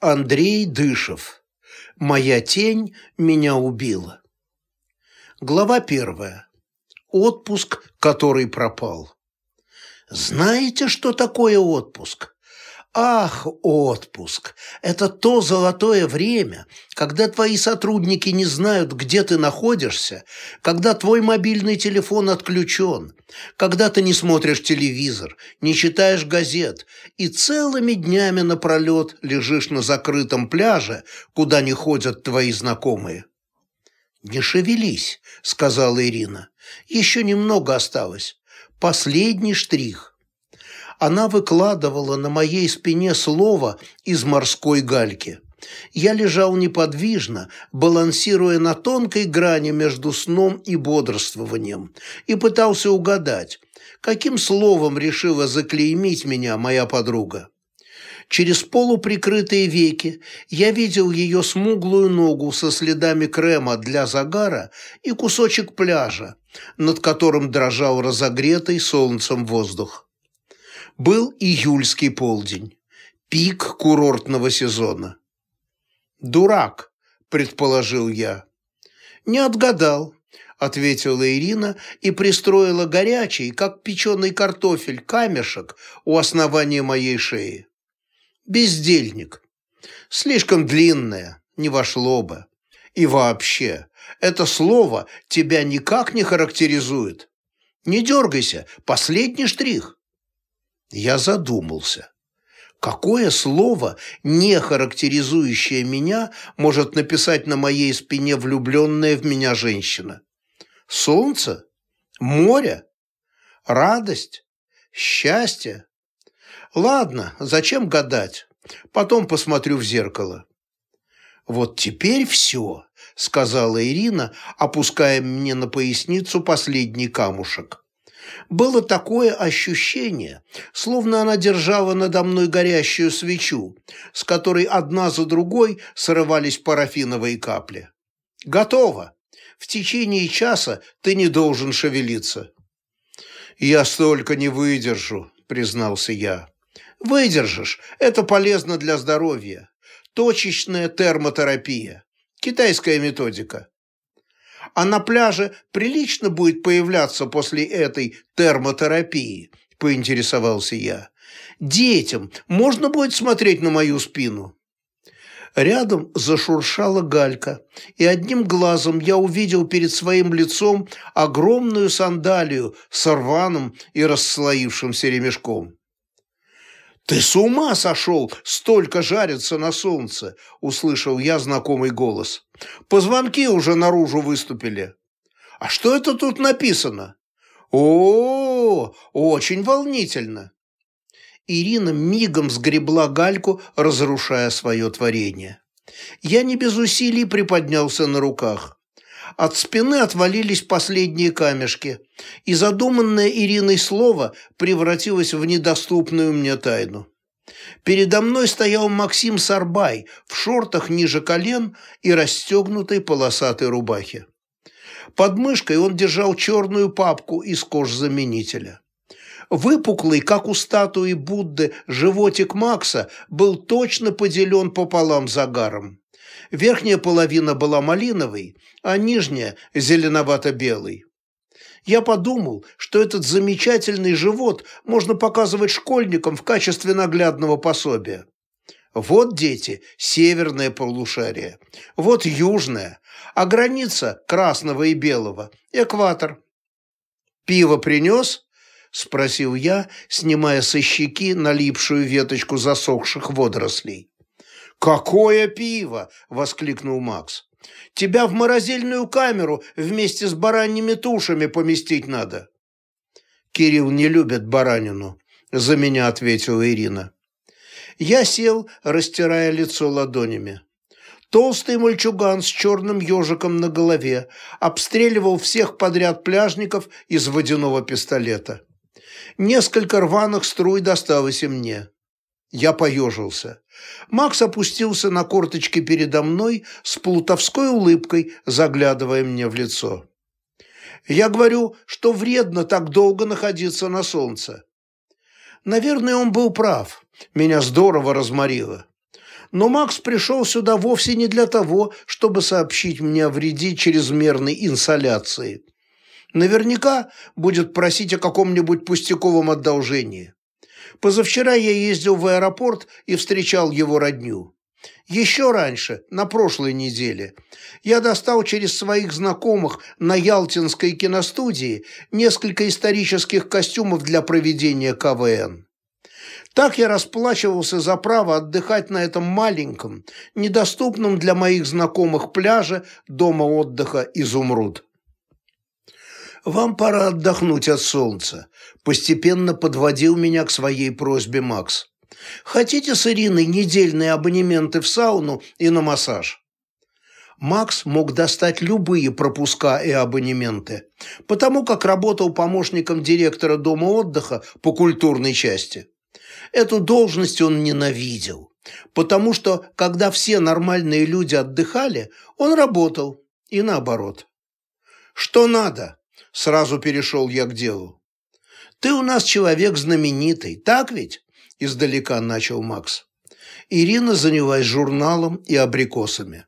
Андрей Дышев. Моя тень меня убила. Глава первая. Отпуск, который пропал. Знаете, что такое отпуск? Ах, отпуск! Это то золотое время, когда твои сотрудники не знают, где ты находишься, когда твой мобильный телефон отключен, когда ты не смотришь телевизор, не читаешь газет и целыми днями напролет лежишь на закрытом пляже, куда не ходят твои знакомые. «Не шевелись», — сказала Ирина. «Еще немного осталось. Последний штрих» она выкладывала на моей спине слово из морской гальки. Я лежал неподвижно, балансируя на тонкой грани между сном и бодрствованием, и пытался угадать, каким словом решила заклеймить меня моя подруга. Через полуприкрытые веки я видел ее смуглую ногу со следами крема для загара и кусочек пляжа, над которым дрожал разогретый солнцем воздух. Был июльский полдень, пик курортного сезона. «Дурак», – предположил я. «Не отгадал», – ответила Ирина и пристроила горячий, как печеный картофель, камешек у основания моей шеи. «Бездельник. Слишком длинное, не вошло бы. И вообще, это слово тебя никак не характеризует. Не дергайся, последний штрих». Я задумался. Какое слово, не характеризующее меня, может написать на моей спине влюбленная в меня женщина? Солнце? Море? Радость? Счастье? Ладно, зачем гадать? Потом посмотрю в зеркало. Вот теперь все, сказала Ирина, опуская мне на поясницу последний камушек. Было такое ощущение, словно она держала надо мной горящую свечу, с которой одна за другой срывались парафиновые капли. «Готово! В течение часа ты не должен шевелиться». «Я столько не выдержу», – признался я. «Выдержишь. Это полезно для здоровья. Точечная термотерапия. Китайская методика а на пляже прилично будет появляться после этой термотерапии?» – поинтересовался я. «Детям можно будет смотреть на мою спину?» Рядом зашуршала галька, и одним глазом я увидел перед своим лицом огромную сандалию с рваным и расслоившимся ремешком. «Ты с ума сошел столько жариться на солнце!» – услышал я знакомый голос. «Позвонки уже наружу выступили». «А что это тут написано?» «О, -о, -о очень волнительно!» Ирина мигом сгребла гальку, разрушая свое творение. Я не без усилий приподнялся на руках. От спины отвалились последние камешки, и задуманное Ириной слово превратилось в недоступную мне тайну. Передо мной стоял Максим Сарбай в шортах ниже колен и расстегнутой полосатой рубахе. Под мышкой он держал черную папку из кожзаменителя. Выпуклый, как у статуи Будды, животик Макса был точно поделен пополам загаром. Верхняя половина была малиновой, а нижняя – зеленовато-белой. Я подумал, что этот замечательный живот можно показывать школьникам в качестве наглядного пособия. Вот, дети, северное полушарие, вот южное, а граница красного и белого – экватор. «Пиво принес?» – спросил я, снимая со щеки налипшую веточку засохших водорослей. «Какое пиво!» – воскликнул Макс. «Тебя в морозильную камеру вместе с бараньими тушами поместить надо». «Кирилл не любит баранину», – за меня ответила Ирина. Я сел, растирая лицо ладонями. Толстый мальчуган с черным ежиком на голове обстреливал всех подряд пляжников из водяного пистолета. Несколько рваных струй досталось и мне. Я поежился. Макс опустился на корточки передо мной с плутовской улыбкой, заглядывая мне в лицо. Я говорю, что вредно так долго находиться на солнце. Наверное, он был прав. Меня здорово разморило. Но Макс пришел сюда вовсе не для того, чтобы сообщить мне о вреде чрезмерной инсоляции. Наверняка будет просить о каком-нибудь пустяковом одолжении. Позавчера я ездил в аэропорт и встречал его родню. Еще раньше, на прошлой неделе, я достал через своих знакомых на Ялтинской киностудии несколько исторических костюмов для проведения КВН. Так я расплачивался за право отдыхать на этом маленьком, недоступном для моих знакомых пляже дома отдыха «Изумруд». «Вам пора отдохнуть от солнца», – постепенно подводил меня к своей просьбе Макс. «Хотите с Ириной недельные абонементы в сауну и на массаж?» Макс мог достать любые пропуска и абонементы, потому как работал помощником директора дома отдыха по культурной части. Эту должность он ненавидел, потому что, когда все нормальные люди отдыхали, он работал, и наоборот. «Что надо?» – сразу перешел я к делу. «Ты у нас человек знаменитый, так ведь?» – издалека начал Макс. Ирина занялась журналом и абрикосами.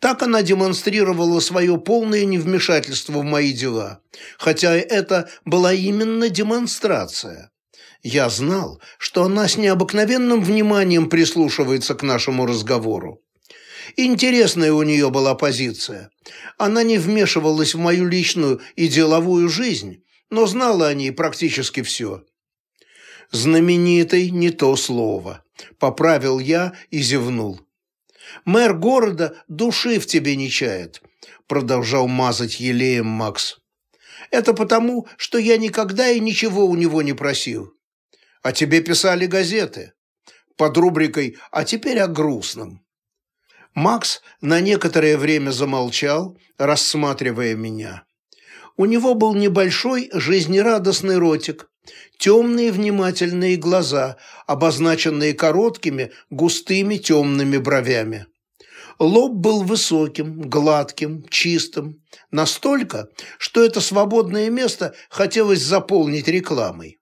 Так она демонстрировала свое полное невмешательство в мои дела, хотя это была именно демонстрация. Я знал, что она с необыкновенным вниманием прислушивается к нашему разговору. Интересная у нее была позиция. Она не вмешивалась в мою личную и деловую жизнь, но знала о ней практически все. «Знаменитый не то слово», – поправил я и зевнул. «Мэр города души в тебе не чает», – продолжал мазать елеем Макс. «Это потому, что я никогда и ничего у него не просил. А тебе писали газеты. Под рубрикой «А теперь о грустном». Макс на некоторое время замолчал, рассматривая меня. У него был небольшой жизнерадостный ротик, темные внимательные глаза, обозначенные короткими, густыми темными бровями. Лоб был высоким, гладким, чистым, настолько, что это свободное место хотелось заполнить рекламой.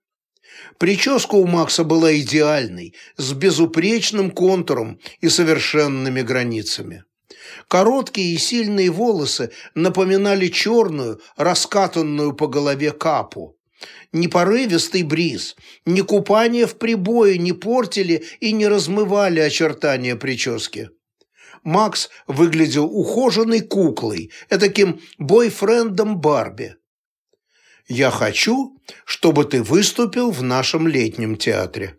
Прическа у Макса была идеальной, с безупречным контуром и совершенными границами. Короткие и сильные волосы напоминали черную, раскатанную по голове капу. Ни порывистый бриз, ни купание в прибое не портили и не размывали очертания прически. Макс выглядел ухоженной куклой, этаким бойфрендом Барби. Я хочу, чтобы ты выступил в нашем летнем театре».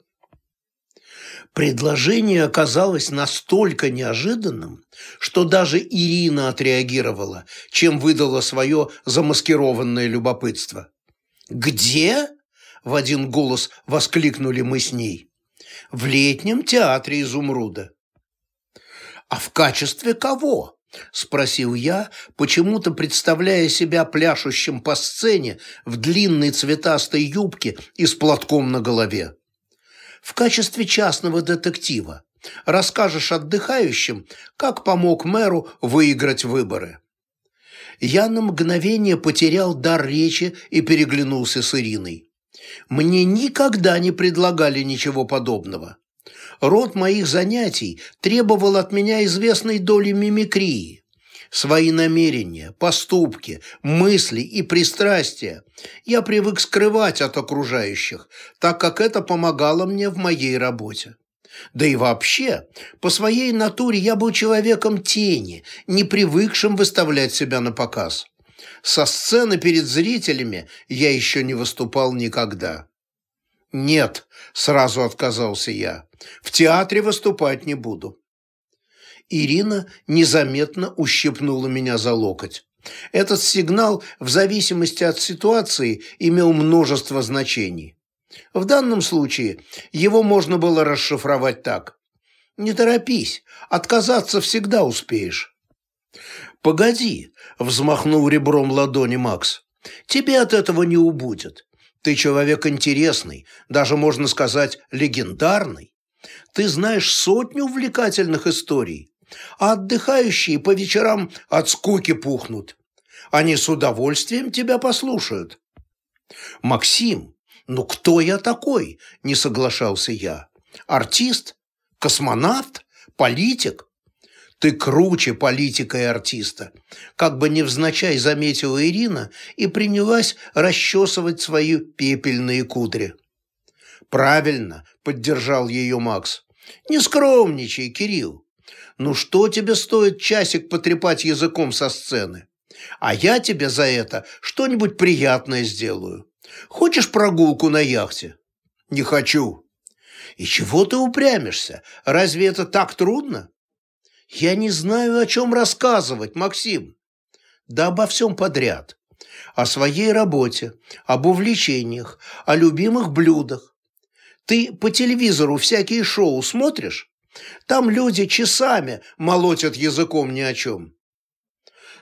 Предложение оказалось настолько неожиданным, что даже Ирина отреагировала, чем выдала свое замаскированное любопытство. «Где?» – в один голос воскликнули мы с ней. «В летнем театре изумруда». «А в качестве кого?» – спросил я, почему-то представляя себя пляшущим по сцене в длинной цветастой юбке и с платком на голове. «В качестве частного детектива. Расскажешь отдыхающим, как помог мэру выиграть выборы». Я на мгновение потерял дар речи и переглянулся с Ириной. Мне никогда не предлагали ничего подобного. Род моих занятий требовал от меня известной доли мимикрии. Свои намерения, поступки, мысли и пристрастия я привык скрывать от окружающих, так как это помогало мне в моей работе. Да и вообще, по своей натуре я был человеком тени, не привыкшим выставлять себя на показ. Со сцены перед зрителями я еще не выступал никогда. «Нет», – сразу отказался я, – «в театре выступать не буду». Ирина незаметно ущипнула меня за локоть. Этот сигнал, в зависимости от ситуации, имел множество значений. В данном случае его можно было расшифровать так. «Не торопись, отказаться всегда успеешь». «Погоди», – взмахнул ребром ладони Макс, – «тебе от этого не убудет. Ты человек интересный, даже, можно сказать, легендарный. Ты знаешь сотню увлекательных историй, а отдыхающие по вечерам от скуки пухнут. Они с удовольствием тебя послушают. Максим, ну кто я такой? Не соглашался я. Артист? Космонавт? Политик? Ты круче политика и артиста. Как бы невзначай заметила Ирина и принялась расчесывать свои пепельные кудри. Правильно, поддержал ее Макс. Не скромничай, Кирилл. Ну что тебе стоит часик потрепать языком со сцены? А я тебе за это что-нибудь приятное сделаю. Хочешь прогулку на яхте? Не хочу. И чего ты упрямишься? Разве это так трудно? Я не знаю, о чем рассказывать, Максим. Да обо всем подряд. О своей работе, об увлечениях, о любимых блюдах. Ты по телевизору всякие шоу смотришь? Там люди часами молотят языком ни о чем.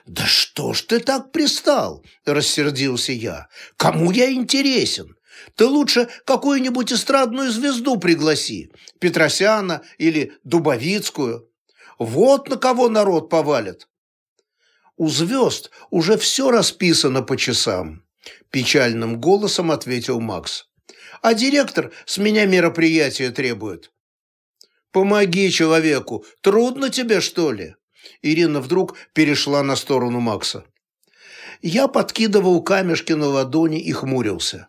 «Да что ж ты так пристал?» – рассердился я. «Кому я интересен? Ты лучше какую-нибудь эстрадную звезду пригласи, Петросяна или Дубовицкую. Вот на кого народ повалит». «У звезд уже все расписано по часам», – печальным голосом ответил Макс. «А директор с меня мероприятие требует». «Помоги человеку, трудно тебе, что ли?» Ирина вдруг перешла на сторону Макса. Я подкидывал камешки на ладони и хмурился.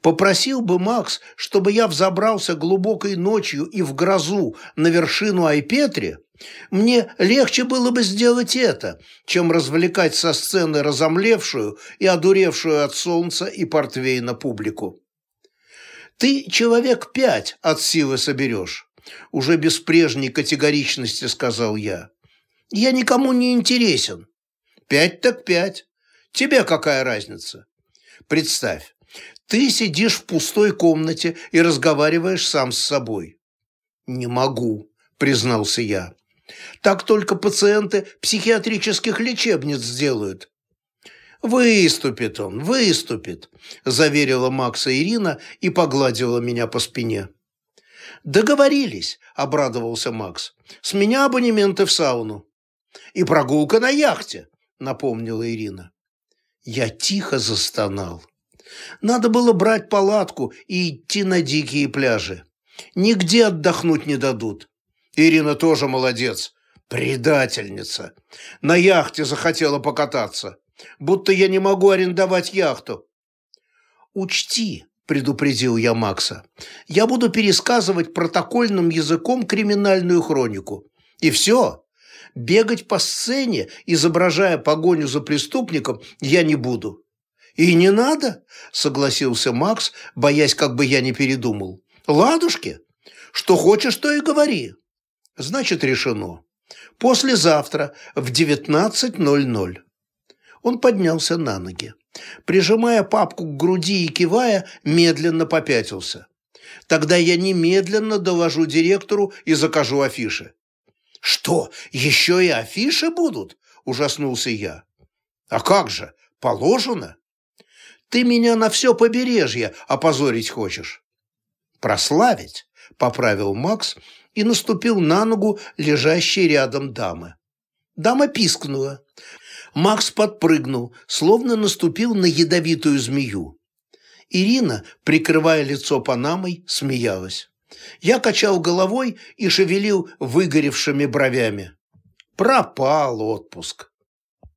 Попросил бы Макс, чтобы я взобрался глубокой ночью и в грозу на вершину Айпетри, мне легче было бы сделать это, чем развлекать со сцены разомлевшую и одуревшую от солнца и портвейна публику. Ты человек пять от силы соберешь, уже без прежней категоричности сказал я. Я никому не интересен. Пять так пять. Тебе какая разница? Представь, ты сидишь в пустой комнате и разговариваешь сам с собой. Не могу, признался я. Так только пациенты психиатрических лечебниц сделают. «Выступит он, выступит», – заверила Макса Ирина и погладила меня по спине. «Договорились», – обрадовался Макс. «С меня абонементы в сауну». «И прогулка на яхте», – напомнила Ирина. Я тихо застонал. Надо было брать палатку и идти на дикие пляжи. Нигде отдохнуть не дадут. Ирина тоже молодец. Предательница. На яхте захотела покататься. Будто я не могу арендовать яхту. Учти, предупредил я Макса, я буду пересказывать протокольным языком криминальную хронику. И все. Бегать по сцене, изображая погоню за преступником, я не буду. «И не надо», — согласился Макс, боясь, как бы я не передумал. «Ладушки, что хочешь, то и говори». «Значит, решено. Послезавтра в 19.00». Он поднялся на ноги. Прижимая папку к груди и кивая, медленно попятился. «Тогда я немедленно доложу директору и закажу афиши». «Что, еще и афиши будут?» – ужаснулся я. «А как же, положено?» «Ты меня на все побережье опозорить хочешь?» «Прославить», – поправил Макс и наступил на ногу лежащей рядом дамы. Дама пискнула. Макс подпрыгнул, словно наступил на ядовитую змею. Ирина, прикрывая лицо панамой, смеялась. Я качал головой и шевелил выгоревшими бровями. Пропал отпуск.